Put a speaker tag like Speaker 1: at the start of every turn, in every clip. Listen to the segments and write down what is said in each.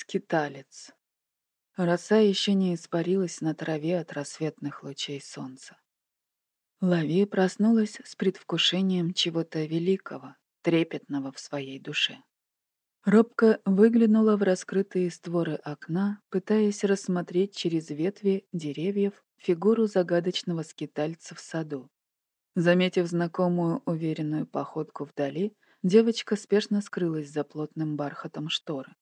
Speaker 1: Скиталец. Роса еще не испарилась на траве от рассветных лучей солнца. Лави проснулась с предвкушением чего-то великого, трепетного в своей душе. Робко выглянула в раскрытые створы окна, пытаясь рассмотреть через ветви деревьев фигуру загадочного скитальца в саду. Заметив знакомую уверенную походку вдали, девочка спешно скрылась за плотным бархатом шторы.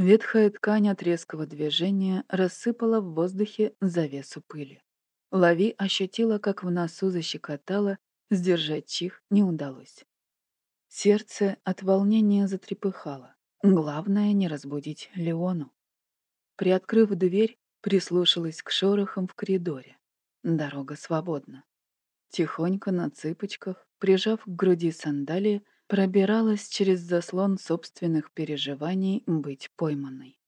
Speaker 1: Ветхая ткань от резкого движения рассыпала в воздухе завесу пыли. Лави ощутила, как в носу защекотала, сдержать чих не удалось. Сердце от волнения затрепыхало. Главное — не разбудить Леону. Приоткрыв дверь, прислушалась к шорохам в коридоре. Дорога свободна. Тихонько на цыпочках, прижав к груди сандалии, пробиралась через заслон собственных переживаний быть пойманной.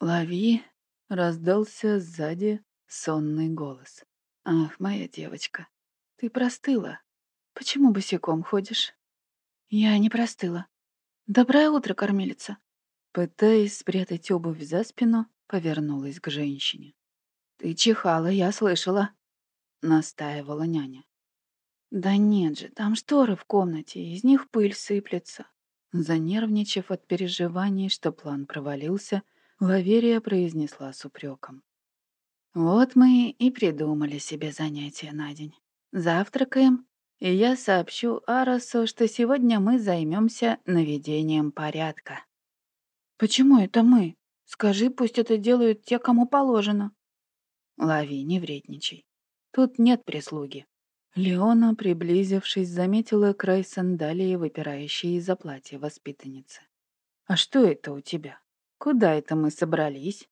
Speaker 1: «Лови!» — раздался сзади сонный голос. «Ах, моя девочка, ты простыла. Почему босиком ходишь?» «Я не простыла. Доброе утро, кормилица!» Пытаясь спрятать обувь за спину, повернулась к женщине. «Ты чихала, я слышала», — настаивала няня. «Да нет же, там шторы в комнате, из них пыль сыплется». Занервничав от переживаний, что план провалился, Лаверия произнесла с упреком. «Вот мы и придумали себе занятие на день. Завтракаем, и я сообщу Аросу, что сегодня мы займемся наведением порядка». «Почему это мы? Скажи, пусть это делают те, кому положено». «Лови, не вредничай. Тут нет прислуги. Леона, приблизившись, заметила край сандалии, выпирающей из-за платья воспитанницы. «А что это у тебя? Куда это мы собрались?»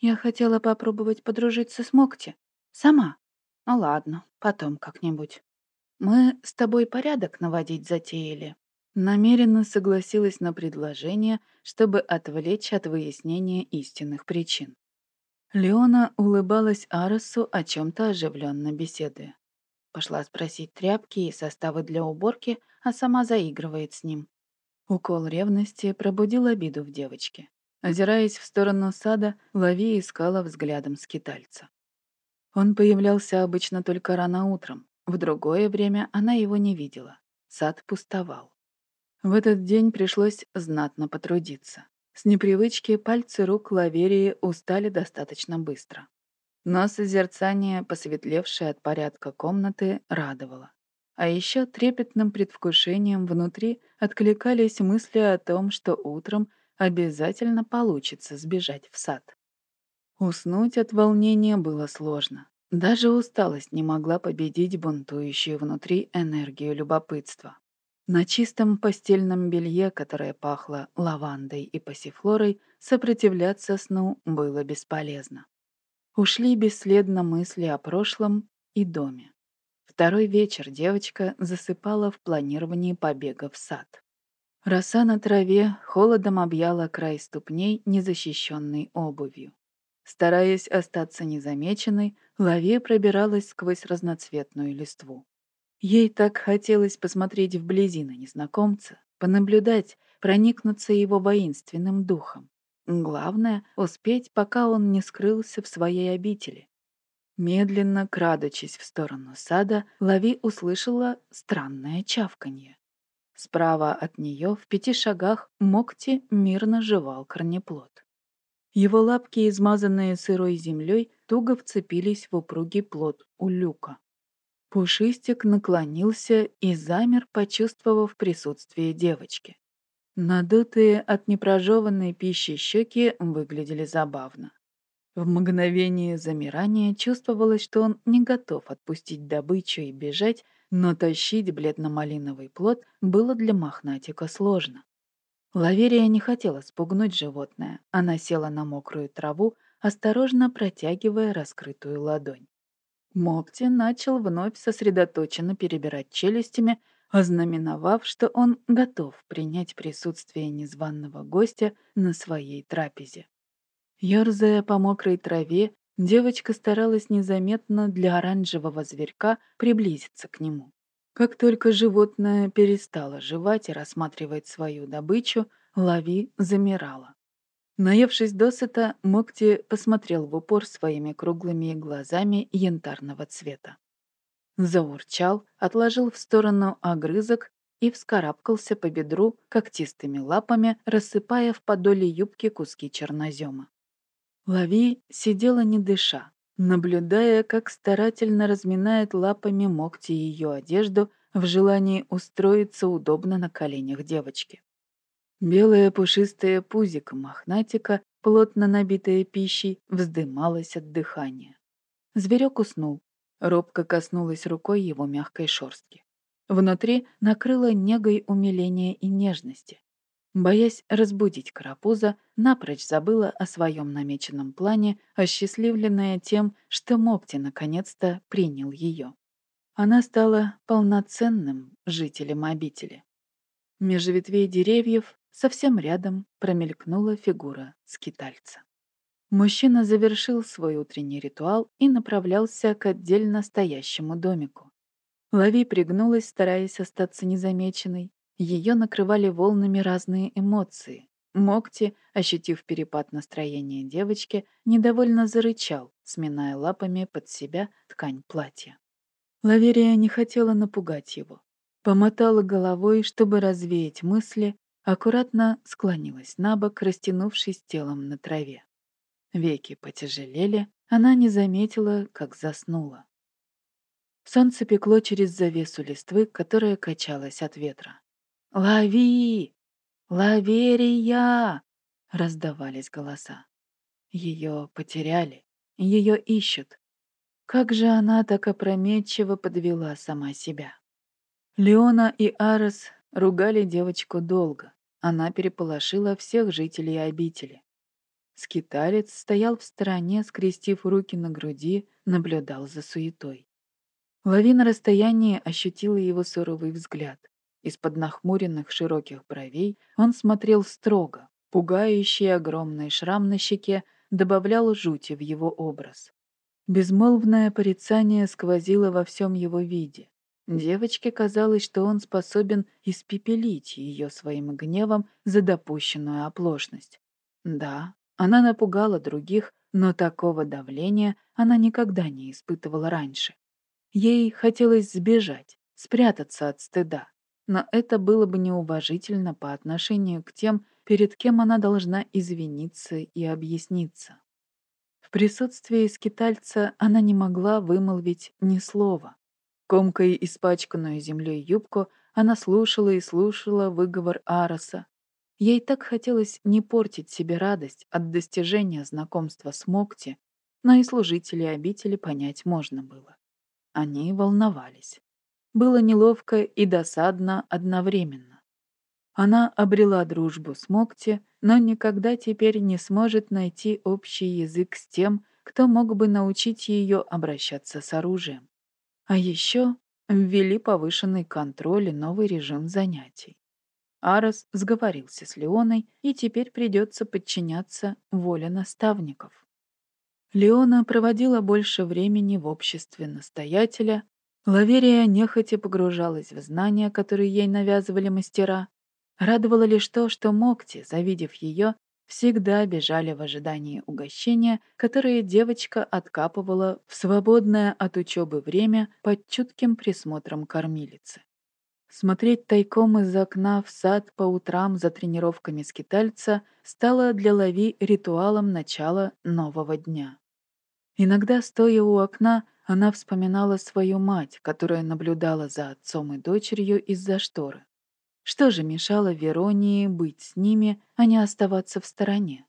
Speaker 1: «Я хотела попробовать подружиться с Мокти. Сама. Ну ладно, потом как-нибудь. Мы с тобой порядок наводить затеяли». Намеренно согласилась на предложение, чтобы отвлечь от выяснения истинных причин. Леона улыбалась Аросу, о чем то оживленно беседуя. Пошла спросить тряпки и составы для уборки, а сама заигрывает с ним. Укол ревности пробудил обиду в девочке. Озираясь в сторону сада, Лави искала взглядом скитальца. Он появлялся обычно только рано утром. В другое время она его не видела. Сад пустовал. В этот день пришлось знатно потрудиться. С непривычки пальцы рук Лаверии устали достаточно быстро. Но созерцание, посветлевшее от порядка комнаты, радовало. А еще трепетным предвкушением внутри откликались мысли о том, что утром обязательно получится сбежать в сад. Уснуть от волнения было сложно. Даже усталость не могла победить бунтующую внутри энергию любопытства. На чистом постельном белье, которое пахло лавандой и пассифлорой, сопротивляться сну было бесполезно. Ушли бесследно мысли о прошлом и доме. Второй вечер девочка засыпала в планировании побега в сад. Роса на траве холодом объяла край ступней, незащищенной обувью. Стараясь остаться незамеченной, Лаве пробиралась сквозь разноцветную листву. Ей так хотелось посмотреть вблизи на незнакомца, понаблюдать, проникнуться его воинственным духом. Главное — успеть, пока он не скрылся в своей обители. Медленно, крадучись в сторону сада, Лави услышала странное чавканье. Справа от нее, в пяти шагах, Мокти мирно жевал корнеплод. Его лапки, измазанные сырой землей, туго вцепились в упругий плод у люка. Пушистик наклонился и замер, почувствовав присутствие девочки. Надутые от непрожеванной пищи щеки выглядели забавно. В мгновение замирания чувствовалось, что он не готов отпустить добычу и бежать, но тащить бледно-малиновый плод было для мохнатика сложно. Лаверия не хотела спугнуть животное. Она села на мокрую траву, осторожно протягивая раскрытую ладонь. Мокти начал вновь сосредоточенно перебирать челюстями, ознаменовав, что он готов принять присутствие незваного гостя на своей трапезе. Ёрзая по мокрой траве, девочка старалась незаметно для оранжевого зверька приблизиться к нему. Как только животное перестало жевать и рассматривать свою добычу, Лави замирала. Наевшись досыта, Мокти посмотрел в упор своими круглыми глазами янтарного цвета. Заурчал, отложил в сторону огрызок и вскарабкался по бедру когтистыми лапами, рассыпая в подоле юбки куски чернозема. Лави сидела не дыша, наблюдая, как старательно разминает лапами Мокти ее одежду в желании устроиться удобно на коленях девочки. Белое пушистое пузико мохнатика, плотно набитое пищей, вздымалось от дыхания. Зверек уснул. Робко коснулась рукой его мягкой шорстки. Внутри накрыло негой умиления и нежности. Боясь разбудить карапуза, напрочь забыла о своем намеченном плане, осчастливленная тем, что Мопти наконец-то принял ее. Она стала полноценным жителем обители. Меж ветвей деревьев совсем рядом промелькнула фигура скитальца. Мужчина завершил свой утренний ритуал и направлялся к отдельно стоящему домику. Лави пригнулась, стараясь остаться незамеченной. Ее накрывали волнами разные эмоции. Мокти, ощутив перепад настроения девочки, недовольно зарычал, сминая лапами под себя ткань платья. Лаверия не хотела напугать его. Помотала головой, чтобы развеять мысли, аккуратно склонилась на бок, растянувшись телом на траве. Веки потяжелели, она не заметила, как заснула. Солнце пекло через завесу листвы, которая качалась от ветра. «Лови! Лаверия!» — раздавались голоса. Ее потеряли, ее ищут, как же она так опрометчиво подвела сама себя. Леона и Арес ругали девочку долго. Она переполошила всех жителей обители. Скиталец стоял в стороне, скрестив руки на груди, наблюдал за суетой. Лавина расстояния ощутила его суровый взгляд. Из-под нахмуренных широких бровей он смотрел строго. Пугающий огромный шрам на щеке добавлял жути в его образ. Безмолвное порицание сквозило во всем его виде. Девочке казалось, что он способен испепелить ее своим гневом за допущенную оплошность. Да, она напугала других, но такого давления она никогда не испытывала раньше. Ей хотелось сбежать, спрятаться от стыда, но это было бы неуважительно по отношению к тем, перед кем она должна извиниться и объясниться. В присутствии скитальца она не могла вымолвить ни слова. Комкой испачканную землей юбку она слушала и слушала выговор Ароса. Ей так хотелось не портить себе радость от достижения знакомства с Мокти, но и служителей обители понять можно было. Они волновались. Было неловко и досадно одновременно. Она обрела дружбу с Мокти, но никогда теперь не сможет найти общий язык с тем, кто мог бы научить ее обращаться с оружием. А еще ввели повышенный контроль и новый режим занятий. Арос сговорился с Леоной, и теперь придется подчиняться воле наставников. Леона проводила больше времени в обществе настоятеля, Лаверия нехотя погружалась в знания, которые ей навязывали мастера, Радовало лишь то, что Мокти, завидев ее, всегда бежали в ожидании угощения, которое девочка откапывала в свободное от учебы время под чутким присмотром кормилицы. Смотреть тайком из окна в сад по утрам за тренировками скитальца стало для Лави ритуалом начала нового дня. Иногда, стоя у окна, она вспоминала свою мать, которая наблюдала за отцом и дочерью из-за шторы. Что же мешало Веронии быть с ними, а не оставаться в стороне?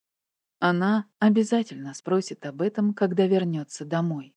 Speaker 1: Она обязательно спросит об этом, когда вернется домой.